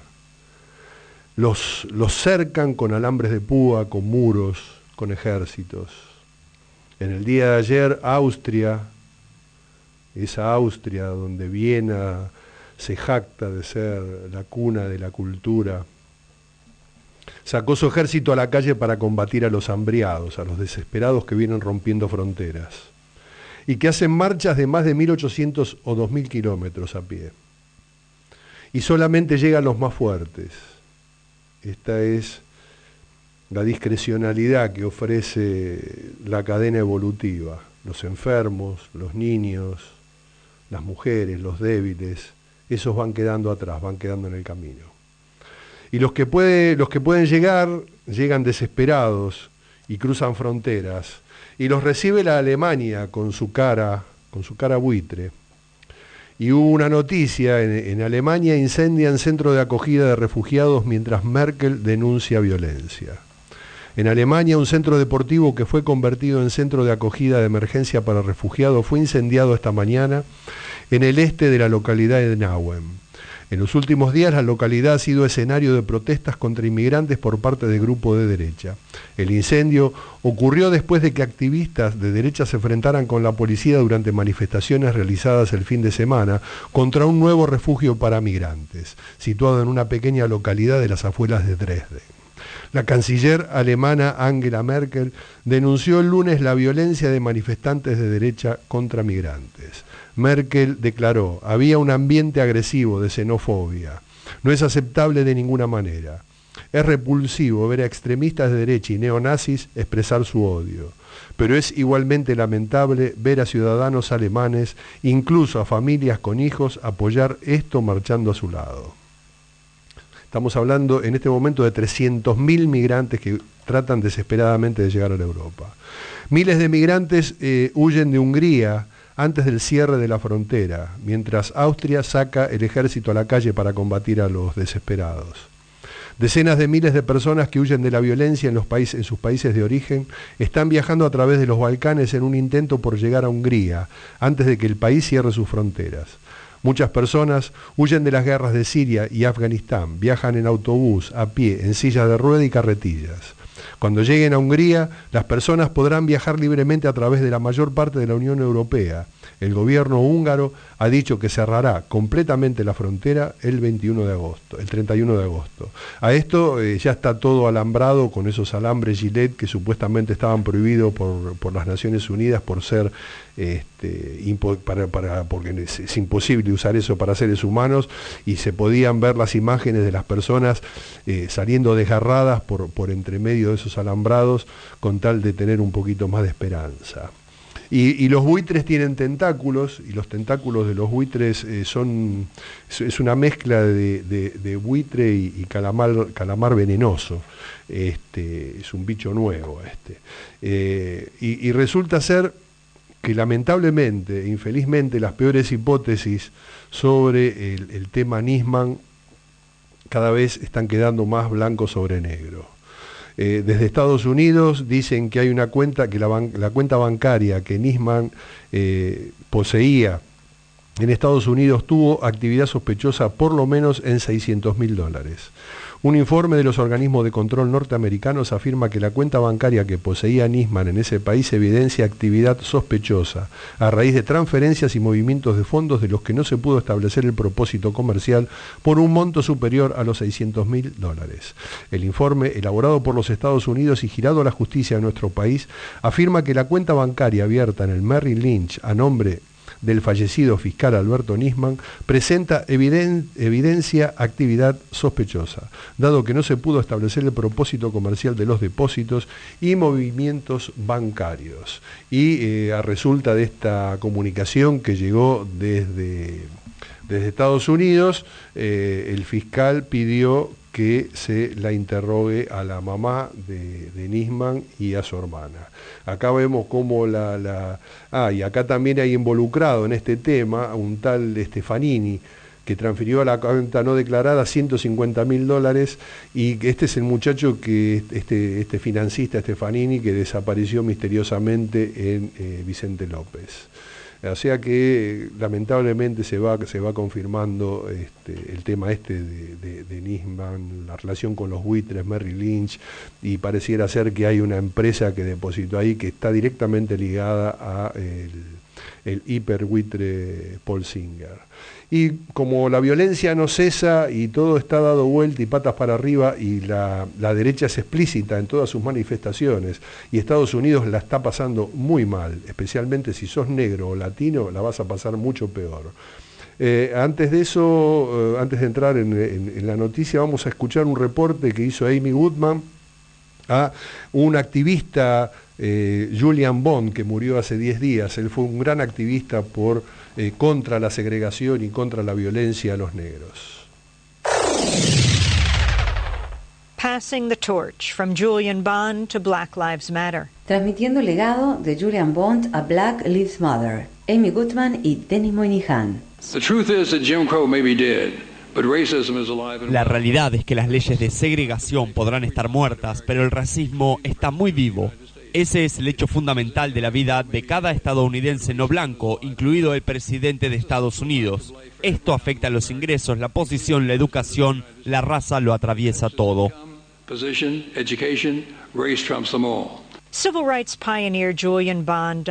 Los, los cercan con alambres de púa, con muros, con ejércitos. En el día de ayer, Austria, esa Austria donde Viena se jacta de ser la cuna de la cultura, sacó su ejército a la calle para combatir a los hambriados, a los desesperados que vienen rompiendo fronteras, y que hacen marchas de más de 1.800 o 2.000 kilómetros a pie. Y solamente llegan los más fuertes. Esta es la discrecionalidad que ofrece la cadena evolutiva. Los enfermos, los niños, las mujeres, los débiles, esos van quedando atrás, van quedando en el camino. Y los que, puede, los que pueden llegar, llegan desesperados y cruzan fronteras. Y los recibe la Alemania con su cara, con su cara buitre. Y hubo una noticia, en, en Alemania incendian centro de acogida de refugiados mientras Merkel denuncia violencia. En Alemania, un centro deportivo que fue convertido en centro de acogida de emergencia para refugiados fue incendiado esta mañana en el este de la localidad de Nauen. En los últimos días la localidad ha sido escenario de protestas contra inmigrantes por parte de grupos de derecha. El incendio ocurrió después de que activistas de derecha se enfrentaran con la policía durante manifestaciones realizadas el fin de semana contra un nuevo refugio para migrantes, situado en una pequeña localidad de las afueras de Dresde. La canciller alemana Angela Merkel denunció el lunes la violencia de manifestantes de derecha contra migrantes. Merkel declaró, había un ambiente agresivo de xenofobia. No es aceptable de ninguna manera. Es repulsivo ver a extremistas de derecha y neonazis expresar su odio, pero es igualmente lamentable ver a ciudadanos alemanes, incluso a familias con hijos, apoyar esto marchando a su lado. Estamos hablando en este momento de 300.000 migrantes que tratan desesperadamente de llegar a la Europa. Miles de migrantes eh, huyen de Hungría antes del cierre de la frontera, mientras Austria saca el ejército a la calle para combatir a los desesperados. Decenas de miles de personas que huyen de la violencia en, en sus países de origen están viajando a través de los Balcanes en un intento por llegar a Hungría antes de que el país cierre sus fronteras. Muchas personas huyen de las guerras de Siria y Afganistán, viajan en autobús, a pie, en sillas de rueda y carretillas. Cuando lleguen a Hungría, las personas podrán viajar libremente a través de la mayor parte de la Unión Europea. El gobierno húngaro ha dicho que cerrará completamente la frontera el 21 de agosto, el 31 de agosto. A esto eh, ya está todo alambrado con esos alambres Gillette que supuestamente estaban prohibidos por, por las Naciones Unidas por ser este, porque es, imposible usar eso para seres humanos y se podían ver las imágenes de las personas eh, saliendo desgarradas por, por entre medio de esos alambrados con tal de tener un poquito más de esperanza. Y, los buitres tienen tentáculos, y los tentáculos de los buitres eh, son, es una mezcla de, buitre y, calamar, calamar venenoso. Este, es un bicho nuevo este. Eh, y, y, resulta ser que lamentablemente, infelizmente, las peores hipótesis sobre el, el tema Nisman cada vez están quedando más blanco sobre negro. Eh, desde Estados Unidos dicen que hay una cuenta, que la, cuenta bancaria que Nisman eh, poseía en Estados Unidos tuvo actividad sospechosa por lo menos en 600 mil dólares. Un informe de los organismos de control norteamericanos afirma que la cuenta bancaria que poseía Nisman en ese país evidencia actividad sospechosa a raíz de transferencias y movimientos de fondos de los que no se pudo establecer el propósito comercial por un monto superior a los 600 mil dólares. El informe, elaborado por los Estados Unidos y girado a la justicia de nuestro país, afirma que la cuenta bancaria abierta en el Merrill Lynch a nombre del fallecido fiscal Alberto Nisman presenta evidencia actividad sospechosa, dado que no se pudo establecer el propósito comercial de los depósitos y movimientos bancarios. Y eh, a resulta de esta comunicación que llegó desde, desde Estados Unidos, eh, el fiscal pidió que se la interrogue a la mamá de, Nisman y a su hermana. Acá vemos cómo la, Ah, y acá también hay involucrado en este tema un tal Stefanini, que transfirió a la cuenta no declarada 150 mil dólares y este es el muchacho que, este, este financista Stefanini, que desapareció misteriosamente en eh, Vicente López. O sea que lamentablemente se va, se va confirmando este, el tema este de, de, Nisman, la relación con los buitres, Merrill Lynch, y pareciera ser que hay una empresa que depositó ahí que está directamente ligada a el, el hiperbuitre Paul Singer. Y como la violencia no cesa y todo está dado vuelta y patas para arriba y la, derecha es explícita en todas sus manifestaciones y Estados Unidos la está pasando muy mal, especialmente si sos negro o latino, la vas a pasar mucho peor. Eh, antes de eso, eh, antes de entrar en, la noticia, vamos a escuchar un reporte que hizo Amy Goodman a un activista, eh, Julian Bond, que murió hace 10 días. Él fue un gran activista por eh, contra la segregación y contra la violencia a los negros. Passing the torch from Julian Bond to Black Lives Matter. Transmitiendo el legado de Julian Bond a Black Lives Matter. Amy Goodman y Dennis Moynihan. La realidad es que las leyes de segregación podrán estar muertas, pero el racismo está muy vivo. Ese es el hecho fundamental de la vida de cada estadounidense no blanco, incluido el presidente de Estados Unidos. Esto afecta a los ingresos, la posición, la educación, la raza lo atraviesa todo. Julian Bond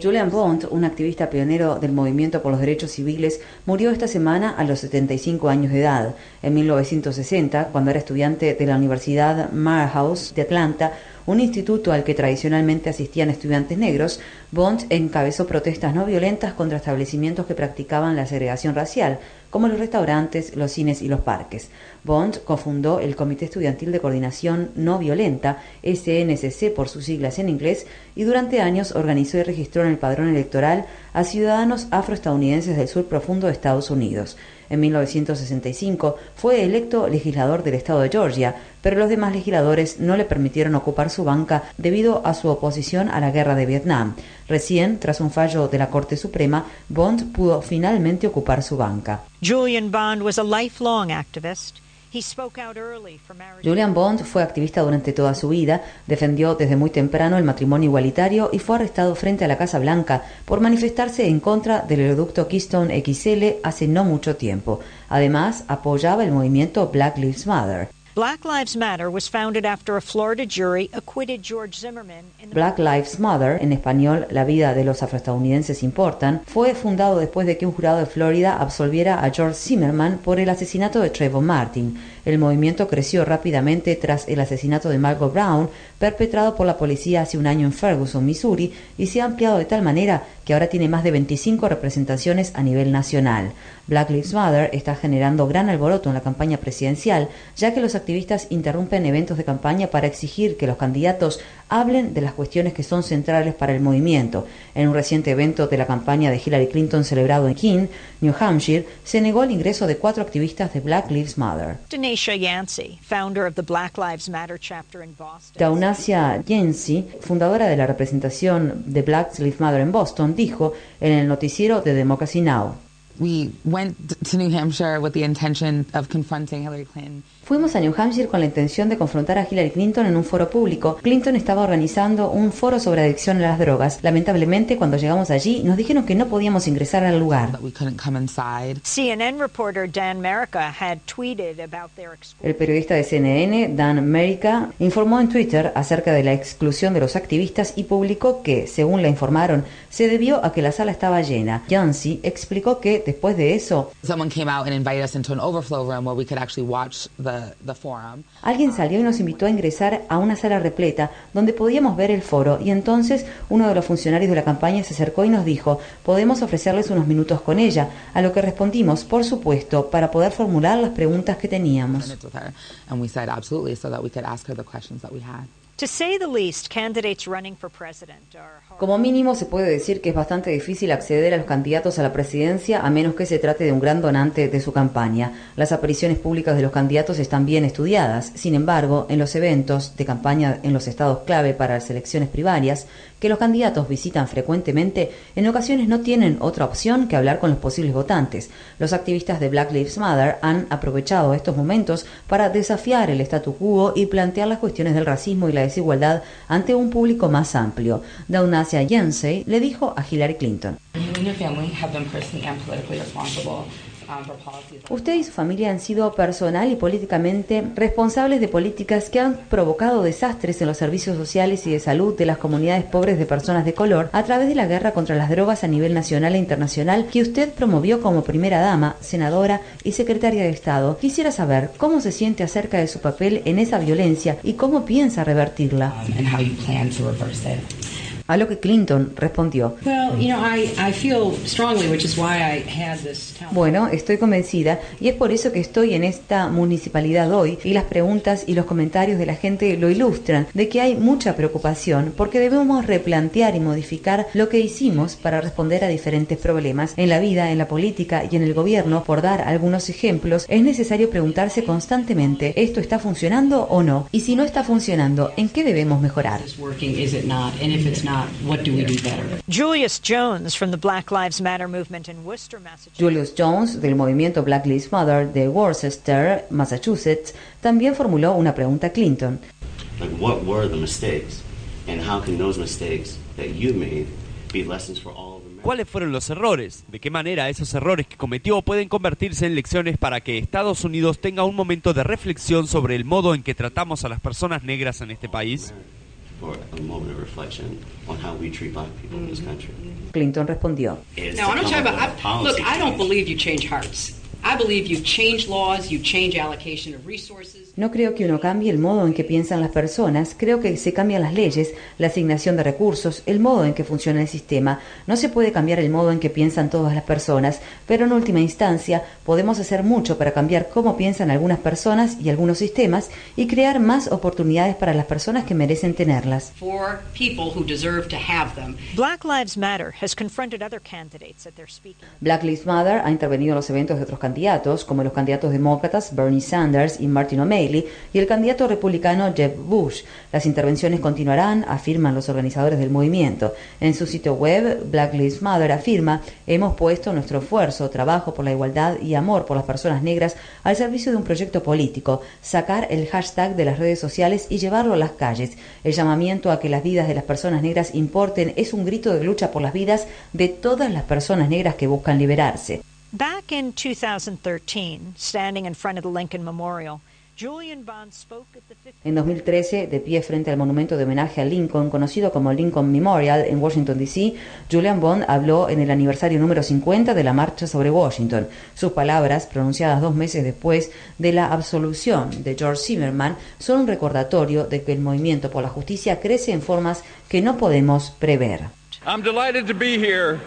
Julian Bond, un activista pionero del movimiento por los derechos civiles, murió esta semana a los 75 años de edad. En 1960, cuando era estudiante de la Universidad Morehouse de Atlanta, un instituto al que tradicionalmente asistían estudiantes negros, Bond encabezó protestas no violentas contra establecimientos que practicaban la segregación racial, como los restaurantes, los cines y los parques. Bond cofundó el Comité Estudiantil de Coordinación No Violenta, SNCC por sus siglas en inglés, y durante años organizó y registró en el padrón electoral a ciudadanos afroestadounidenses del sur profundo de Estados Unidos. En 1965 fue electo legislador del estado de Georgia, pero los demás legisladores no le permitieron ocupar su banca debido a su oposición a la guerra de Vietnam. Recién, tras un fallo de la Corte Suprema, Bond pudo finalmente ocupar su banca. Julian Bond was a lifelong activist. Julian Bond fue activista durante toda su vida, defendió desde muy temprano el matrimonio igualitario y fue arrestado frente a la Casa Blanca por manifestarse en contra del oleoducto Keystone XL hace no mucho tiempo. Además, apoyaba el movimiento Black Lives Matter. Black Lives Matter was founded after a Florida jury acquitted George Zimmerman. Black Lives Matter, en español La vida de los afroestadounidenses importan, fue fundado después de que un jurado de Florida absolviera a George Zimmerman por el asesinato de Trayvon Martin. El movimiento creció rápidamente tras el asesinato de Margot Brown, perpetrado por la policía hace un año en Ferguson, Missouri, y se ha ampliado de tal manera que ahora tiene más de 25 representaciones a nivel nacional. Black Lives Matter está generando gran alboroto en la campaña presidencial, ya que los activistas interrumpen eventos de campaña para exigir que los candidatos hablen de las cuestiones que son centrales para el movimiento. En un reciente evento de la campaña de Hillary Clinton celebrado en Keene, New Hampshire, se negó el ingreso de cuatro activistas de Black Lives Matter. Daunasia Yancey, fundadora de la representación de Black Lives Matter en Boston, dijo en el noticiero de Democracy Now! We went to New Hampshire with the intention of confronting Hillary Clinton. Fuimos a NewMpshire con la intención de confrontar a Hillary Clinton en un foro público. Clinton estaba organizando un foro sobre adicción a las drogas. Lamentablemente, cuando llegamos allí, nos dijeron que no podíamos ingresar al lugar. That we couldn't come inside. CNN reporter Dan Merica had tweeted about their exclusion. El periodista de CNN, Dan Merica, informó en Twitter acerca de la exclusión de los activistas y publicó que, según la informaron, se debió a que la sala estaba llena. Yancey explicó que, después de eso, Alguien salió y nos invitó a ingresar a una sala repleta donde podíamos ver el foro y entonces uno de los funcionarios de la campaña se acercó y nos dijo, podemos ofrecerles unos minutos con ella, a lo que respondimos, por supuesto, para poder formular las preguntas que teníamos. Como mínimo se puede decir que es bastante difícil acceder a los candidatos a la presidencia a menos que se trate de un gran donante de su campaña. Las apariciones públicas de los candidatos están bien estudiadas. Sin embargo, en los eventos de campaña en los estados clave para las elecciones primarias, que los candidatos visitan frecuentemente, en ocasiones no tienen otra opción que hablar con los posibles votantes. Los activistas de Black Lives Matter han aprovechado estos momentos para desafiar el statu quo y plantear las cuestiones del racismo y la desigualdad ante un público más amplio. Daunasia Yancey le dijo a Hillary Clinton. Usted y su familia han sido personal y políticamente responsables de políticas que han provocado desastres en los servicios sociales y de salud de las comunidades pobres de personas de color a través de la guerra contra las drogas a nivel nacional e internacional que usted promovió como primera dama, senadora y secretaria de Estado. Quisiera saber cómo se siente acerca de su papel en esa violencia y cómo piensa revertirla. um, A lo que Clinton respondió. Bueno, estoy convencida y es por eso que estoy en esta municipalidad hoy y las preguntas y los comentarios de la gente lo ilustran, de que hay mucha preocupación porque debemos replantear y modificar lo que hicimos para responder a diferentes problemas en la vida, en la política y en el gobierno. Por dar algunos ejemplos, es necesario preguntarse constantemente, ¿esto está funcionando o no? Y si no está funcionando, ¿en qué debemos mejorar? Not? Not, what do we do better? Julius Jones from the Black Lives Matter movement in Worcester, Massachusetts. Julius Jones, del movimiento Black Lives Matter de Worcester, Massachusetts, también formuló una pregunta a Clinton. Like, what were the mistakes? And how can those mistakes that you made be lessons for all of America? ¿Cuáles fueron los errores? ¿De qué manera esos errores que cometió pueden convertirse en lecciones para que Estados Unidos tenga un momento de reflexión sobre el modo en que tratamos a las personas negras en este país? For a moment of reflection on how we treat black people in this mm-hmm. country. Clinton respondió. Is Now, I'm not come talking up about, with I, a look, I don't believe you change hearts. I believe you change laws, you change allocation of resources. No creo que uno cambie el modo en que piensan las personas, creo que se cambian las leyes, la asignación de recursos, el modo en que funciona el sistema. No se puede cambiar el modo en que piensan todas las personas, pero en última instancia podemos hacer mucho para cambiar cómo piensan algunas personas y algunos sistemas y crear más oportunidades para las personas que merecen tenerlas. For people who deserve to have them. Black Lives Matter has confronted other candidates at their speaking. Black Lives Matter ha intervenido en los eventos de otros candidatos, como los candidatos demócratas Bernie Sanders y Martin O'Malley, y el candidato republicano Jeb Bush. Las intervenciones continuarán, afirman los organizadores del movimiento. En su sitio web, Black Lives Matter afirma, hemos puesto nuestro esfuerzo, trabajo por la igualdad y amor por las personas negras al servicio de un proyecto político, sacar el hashtag de las redes sociales y llevarlo a las calles. El llamamiento a que las vidas de las personas negras importen es un grito de lucha por las vidas de todas las personas negras que buscan liberarse. Back in 2013, standing in front of the Lincoln Memorial, Julian Bond spoke at the 50th En 2013, de pie frente al monumento de homenaje a Lincoln, conocido como Lincoln Memorial en Washington, D.C., Julian Bond habló en el aniversario número 50 de la Marcha sobre Washington. Sus palabras, pronunciadas dos meses después de la absolución de George Zimmerman, son un recordatorio de que el movimiento por la justicia crece en formas que no podemos prever. I'm delighted to be here,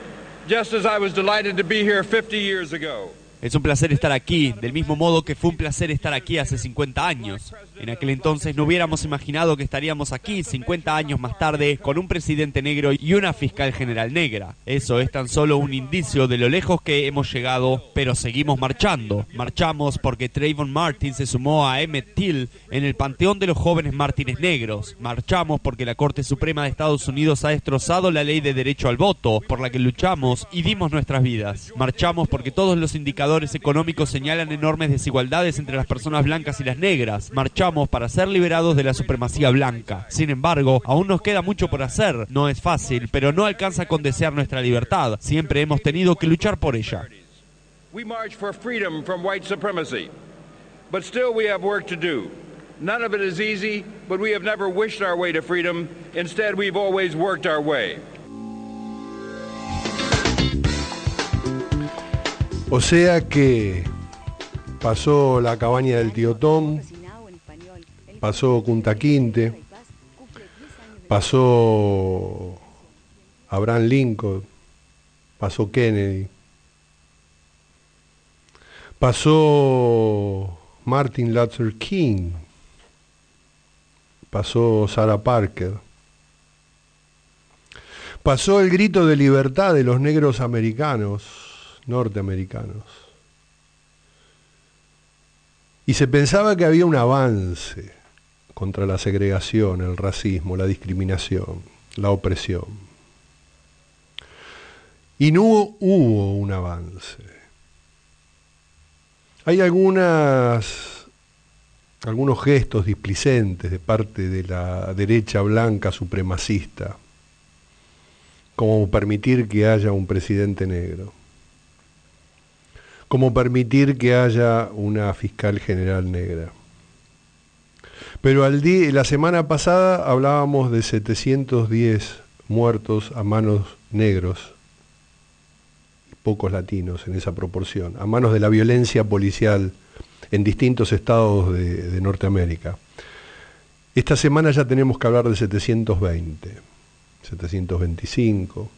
just as I was delighted to be here 50 years ago. Es un placer estar aquí, del mismo modo que fue un placer estar aquí hace 50 años. En aquel entonces no hubiéramos imaginado que estaríamos aquí 50 años más tarde con un presidente negro y una fiscal general negra. Eso es tan solo un indicio de lo lejos que hemos llegado, pero seguimos marchando. Marchamos porque Trayvon Martin se sumó a Emmett Till en el panteón de los jóvenes mártires negros. Marchamos porque la Corte Suprema de Estados Unidos ha destrozado la ley de derecho al voto, por la que luchamos y dimos nuestras vidas. Marchamos porque todos los indicadores económicos señalan enormes desigualdades entre las personas blancas y las negras. Marchamos para ser liberados de la supremacía blanca. Sin embargo, aún nos queda mucho por hacer. No es fácil, pero no alcanza con desear nuestra libertad. Siempre hemos tenido que luchar por ella. We march for freedom from white supremacy, but still we have work to do. None of it is easy, but we have never wished our way to freedom. Instead, we've always worked our way. O sea que pasó la cabaña del tío Tom, pasó Punta Quinte, pasó Abraham Lincoln, pasó Kennedy, pasó Martin Luther King, pasó Sarah Parker, pasó el grito de libertad de los negros americanos, norteamericanos. Y se pensaba que había un avance contra la segregación, el racismo, la discriminación, la opresión. Y no hubo, un avance. Hay algunas, algunos gestos displicentes de parte de la derecha blanca supremacista, como permitir que haya un presidente negro como permitir que haya una fiscal general negra. Pero al la semana pasada hablábamos de 710 muertos a manos negros, y pocos latinos en esa proporción, a manos de la violencia policial en distintos estados de Norteamérica. Esta semana ya tenemos que hablar de 720, 725.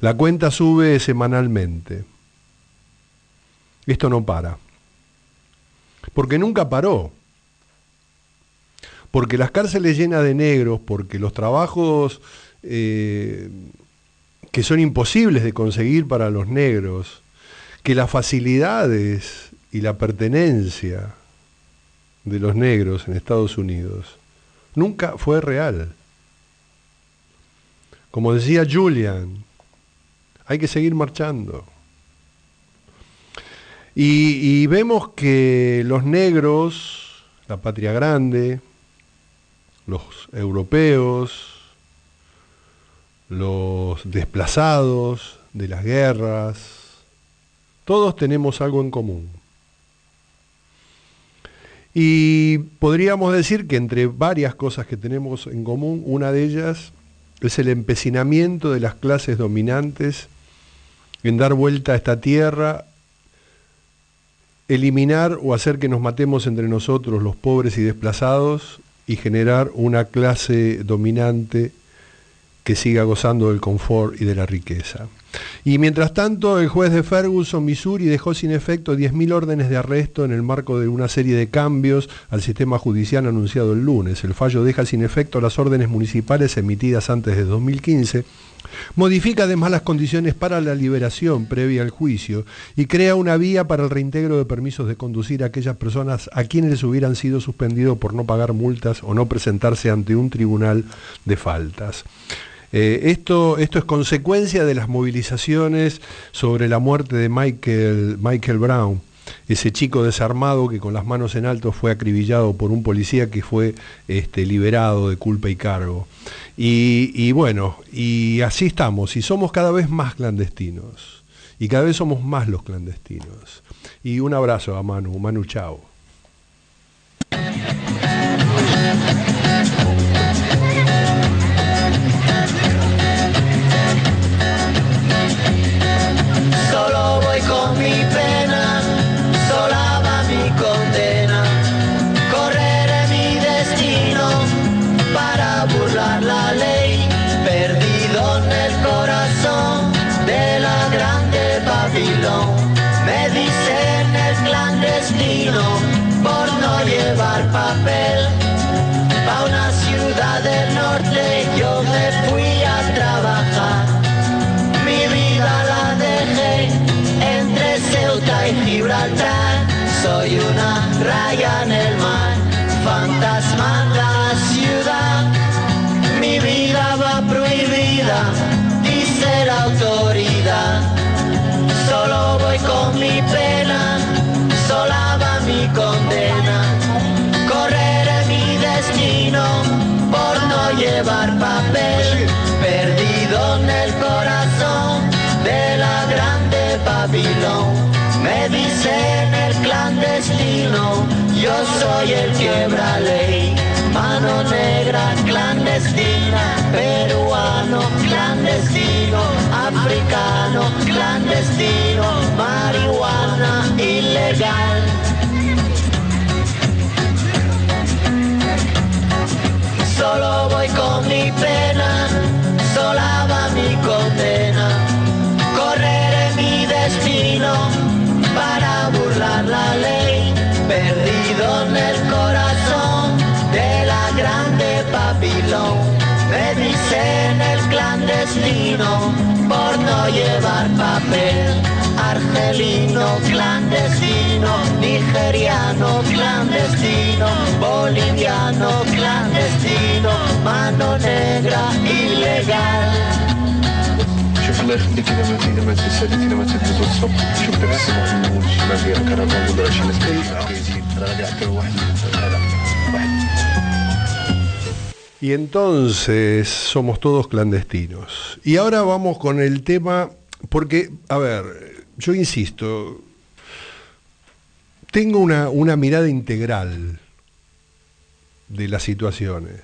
La cuenta sube semanalmente. Esto no para. Porque nunca paró. Porque las cárceles llenas de negros, porque los trabajos eh, que son imposibles de conseguir para los negros, que las facilidades y la pertenencia de los negros en Estados Unidos nunca fue real. Como decía Julian, hay que seguir marchando. Y, vemos que los negros, la patria grande, los europeos, los desplazados de las guerras, todos tenemos algo en común. Y podríamos decir que entre varias cosas que tenemos en común, una de ellas es el empecinamiento de las clases dominantes en dar vuelta a esta tierra eliminar o hacer que nos matemos entre nosotros los pobres y desplazados y generar una clase dominante que siga gozando del confort y de la riqueza. Y mientras tanto, el juez de Ferguson, Missouri, dejó sin efecto 10.000 órdenes de arresto en el marco de una serie de cambios al sistema judicial anunciado el lunes. El fallo deja sin efecto las órdenes municipales emitidas antes de 2015, modifica además las condiciones para la liberación previa al juicio y crea una vía para el reintegro de permisos de conducir a aquellas personas a quienes hubieran sido suspendidos por no pagar multas o no presentarse ante un tribunal de faltas. Eh, esto, esto es consecuencia de las movilizaciones sobre la muerte de Michael, Michael Brown, ese chico desarmado que con las manos en alto fue acribillado por un policía que fue este, liberado de culpa y cargo. Y, y, bueno, y así estamos, y somos cada vez más clandestinos, y cada vez somos más los clandestinos. Y un abrazo a Manu, Manu Chao. Papel. Clandestino, marihuana ilegal. Solo voy con mi pena, sola va mi condena. Correré mi destino para burlar la ley, perdido en el corazón de la grande Babilón. Me dicen el clandestino llevar papel. Argelino clandestino, nigeriano clandestino, boliviano clandestino, mano negra ilegal. Y entonces somos todos clandestinos. Y ahora vamos con el tema, porque, a ver, yo insisto, tengo una, una mirada integral de las situaciones.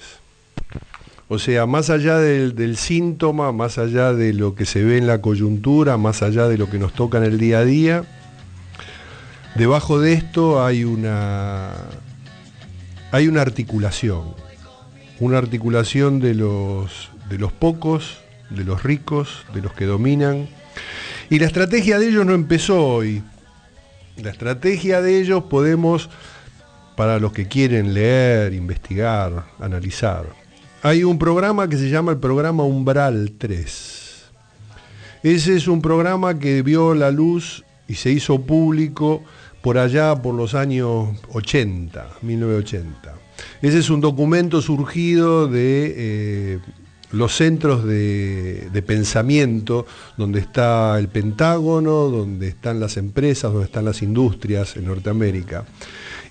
O sea, más allá del, del síntoma, más allá de lo que se ve en la coyuntura, más allá de lo que nos toca en el día a día, debajo de esto hay una, hay una articulación, una articulación de los, de los pocos, de los ricos, de los que dominan. Y la estrategia de ellos no empezó hoy. La estrategia de ellos podemos, para los que quieren leer, investigar, analizar, hay un programa que se llama el programa Umbral 3. Ese es un programa que vio la luz y se hizo público por allá por los años 80, 1980. Ese es un documento surgido de eh, los centros de, pensamiento, donde está el Pentágono, donde están las empresas, donde están las industrias en Norteamérica.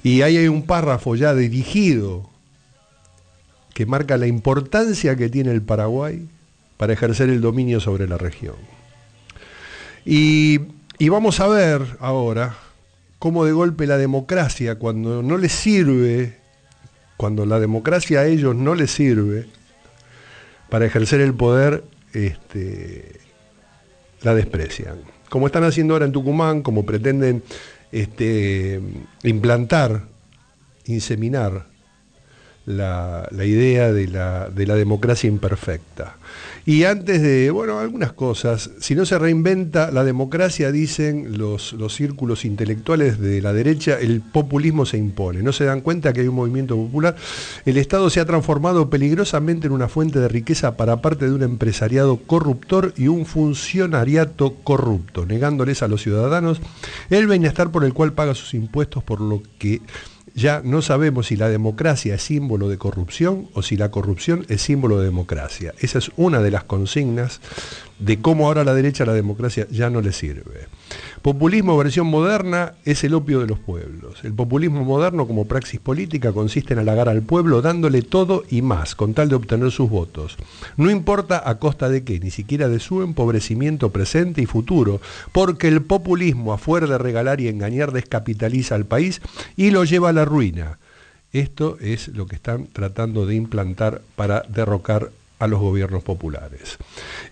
Y ahí hay un párrafo ya dirigido que marca la importancia que tiene el Paraguay para ejercer el dominio sobre la región. Y, vamos a ver ahora cómo de golpe la democracia, cuando no les sirve, cuando la democracia a ellos no les sirve para ejercer el poder, este, la desprecian. Como están haciendo ahora en Tucumán, como pretenden este, implantar, inseminar la, idea de la democracia imperfecta. Y antes de, bueno, algunas cosas, si no se reinventa la democracia, dicen los, los círculos intelectuales de la derecha, el populismo se impone. No se dan cuenta que hay un movimiento popular. El Estado se ha transformado peligrosamente en una fuente de riqueza para parte de un empresariado corruptor y un funcionariato corrupto, negándoles a los ciudadanos el bienestar por el cual paga sus impuestos, por lo que ya no sabemos si la democracia es símbolo de corrupción o si la corrupción es símbolo de democracia. Esa es una de las consignas de cómo ahora a la derecha la democracia ya no le sirve. Populismo versión moderna es el opio de los pueblos. El populismo moderno como praxis política consiste en halagar al pueblo dándole todo y más con tal de obtener sus votos. No importa a costa de qué, ni siquiera de su empobrecimiento presente y futuro, porque el populismo a fuer de regalar y engañar descapitaliza al país y lo lleva a la ruina. Esto es lo que están tratando de implantar para derrocar a los gobiernos populares.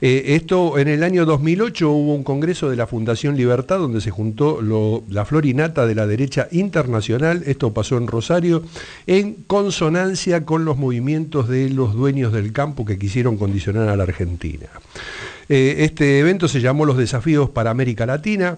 Eh, esto en el año 2008 hubo un congreso de la Fundación Libertad donde se juntó lo, la florinata de la derecha internacional, esto pasó en Rosario, en consonancia con los movimientos de los dueños del campo que quisieron condicionar a la Argentina. Eh, este evento se llamó Los Desafíos para América Latina,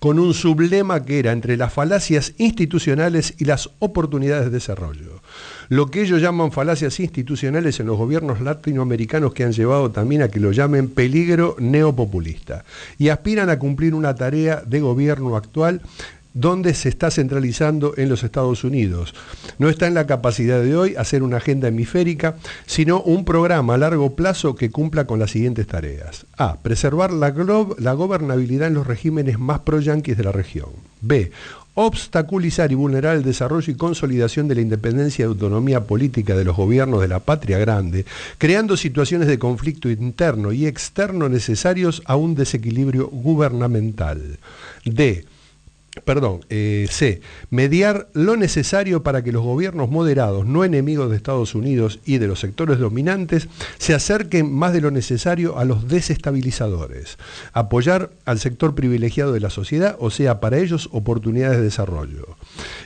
con un sublema que era entre las falacias institucionales y las oportunidades de desarrollo. Lo que ellos llaman falacias institucionales en los gobiernos latinoamericanos que han llevado también a que lo llamen peligro neopopulista y aspiran a cumplir una tarea de gobierno actual donde se está centralizando en los Estados Unidos. No está en la capacidad de hoy hacer una agenda hemisférica, sino un programa a largo plazo que cumpla con las siguientes tareas. A. Preservar la, la gobernabilidad en los regímenes más pro-yanquis de la región. B. Obstaculizar y vulnerar el desarrollo y consolidación de la independencia y autonomía política de los gobiernos de la patria grande, creando situaciones de conflicto interno y externo necesarios a un desequilibrio gubernamental. D perdón, eh, C, mediar lo necesario para que los gobiernos moderados, no enemigos de Estados Unidos y de los sectores dominantes, se acerquen más de lo necesario a los desestabilizadores. Apoyar al sector privilegiado de la sociedad, o sea, para ellos oportunidades de desarrollo.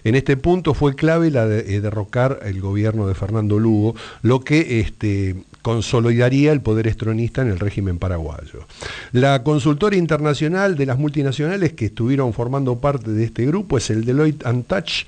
En este punto fue clave la de eh, derrocar el gobierno de Fernando Lugo, lo que este, consolidaría el poder estronista en el régimen paraguayo. La consultora internacional de las multinacionales que estuvieron formando parte de este grupo es el Deloitte Touch,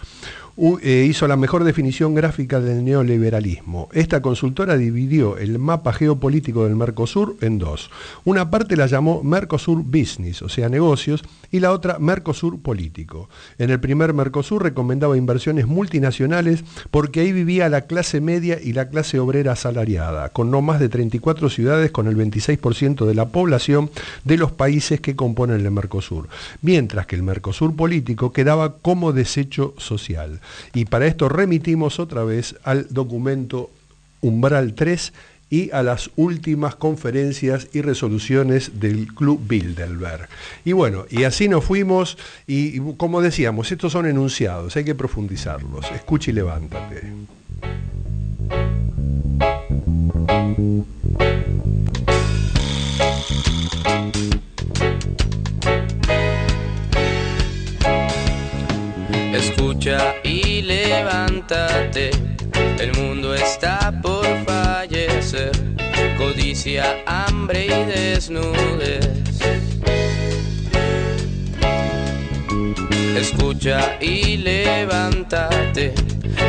eh, hizo la mejor definición gráfica del neoliberalismo. Esta consultora dividió el mapa geopolítico del Mercosur en dos. Una parte la llamó Mercosur Business, o sea, negocios, y la otra Mercosur Político. En el primer Mercosur recomendaba inversiones multinacionales porque ahí vivía la clase media y la clase obrera asalariada, con no más de 34 ciudades con el 26% de la población de los países que componen el Mercosur, mientras que el Mercosur Político quedaba como desecho social. Y para esto remitimos otra vez al documento Umbral 3 y a las últimas conferencias y resoluciones del Club Bilderberg. Y bueno, y así nos fuimos y, como decíamos, estos son enunciados, hay que profundizarlos. Escucha y levántate. Escucha y levántate, el mundo está por fallecer, codicia, hambre y desnudez. Escucha y levántate,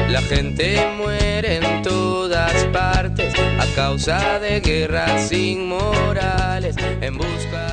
la gente muere en todas partes a causa de guerras inmorales. En busca